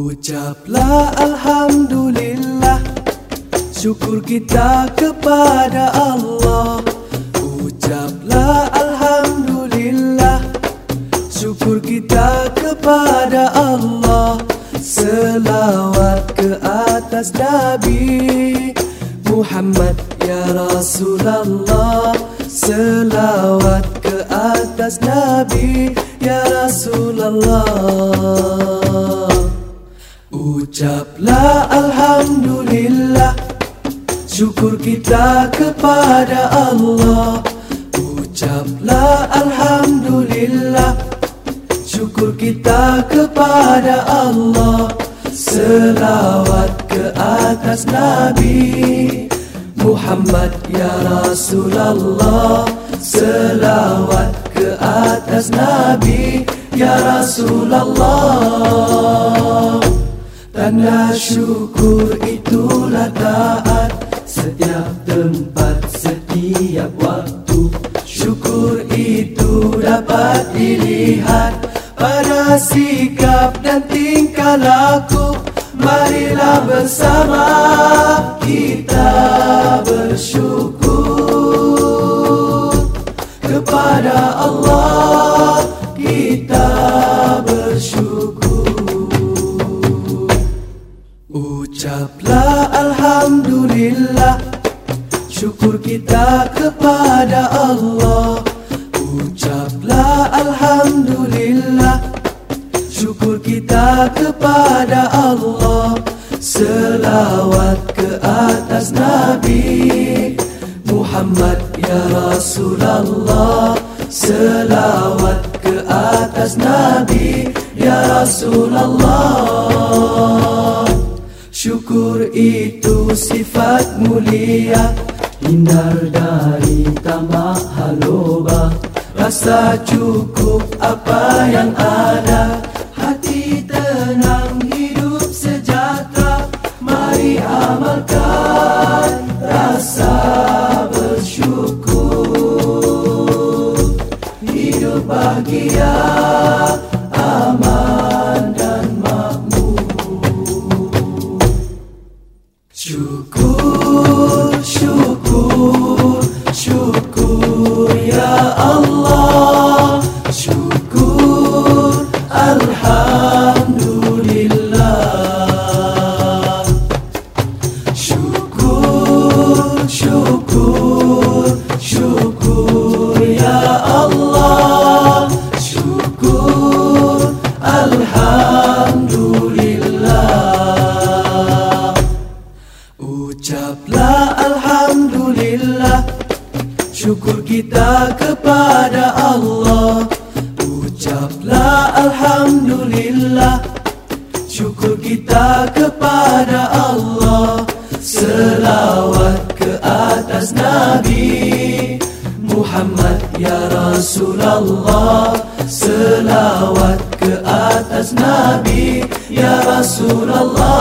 Ucaplah Alhamdulillah. Syukur kita kepada Allah. Ucaplah Alhamdulillah. Syukur kita kepada Allah. Selawat ke atas Nabi Muhammad ya Rasulullah. Selawat ke atas Nabi ya Rasulullah Ucaplah Alhamdulillah. Syukur kita kepada Allah. Ucaplah Alhamdulillah. Syukur kita kepada Allah. Selawat ke atas Nabi Muhammad ya Rasulullah. Selawat ke atas Nabi ya Rasulullah Tanda syukur itulah taat. Setiap tempat, setiap waktu Syukur itu dapat dilihat. Pada sikap dan tingkah laku Marilah bersama kita bersyukur Kepada Allah Syukur kita kepada Allah. Ucaplah Alhamdulillah. Syukur kita kepada Allah. Selawat ke atas Nabi Muhammad ya Rasulullah. Selawat ke atas Nabi ya Rasulullah. Syukur itu sifat mulia Hindar dari tamak haloba Rasa cukup apa yang ada. Hati tenang hidup sejahtera. Mari amalkan rasa bersyukur. Hidup bahagia Syukur, syukur, ya Allah. Syukur, Alhamdulillah. Ucaplah Alhamdulillah. Syukur kita kepada Allah. Ucaplah Alhamdulillah. Syukur kita kepada Allah Muhammad ya Rasulullah. Selawat ke atas Nabi ya Rasulullah.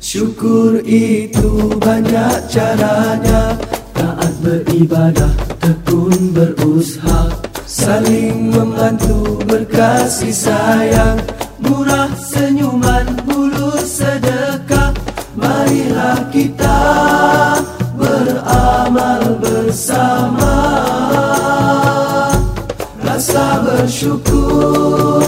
Syukur itu banyak caranya. Taat beribadah, tekun berusaha. Saling membantu, berkasih sayang. Murah senyuman, mulus sedekah. Marilah kita bersama. Rasa bersyukur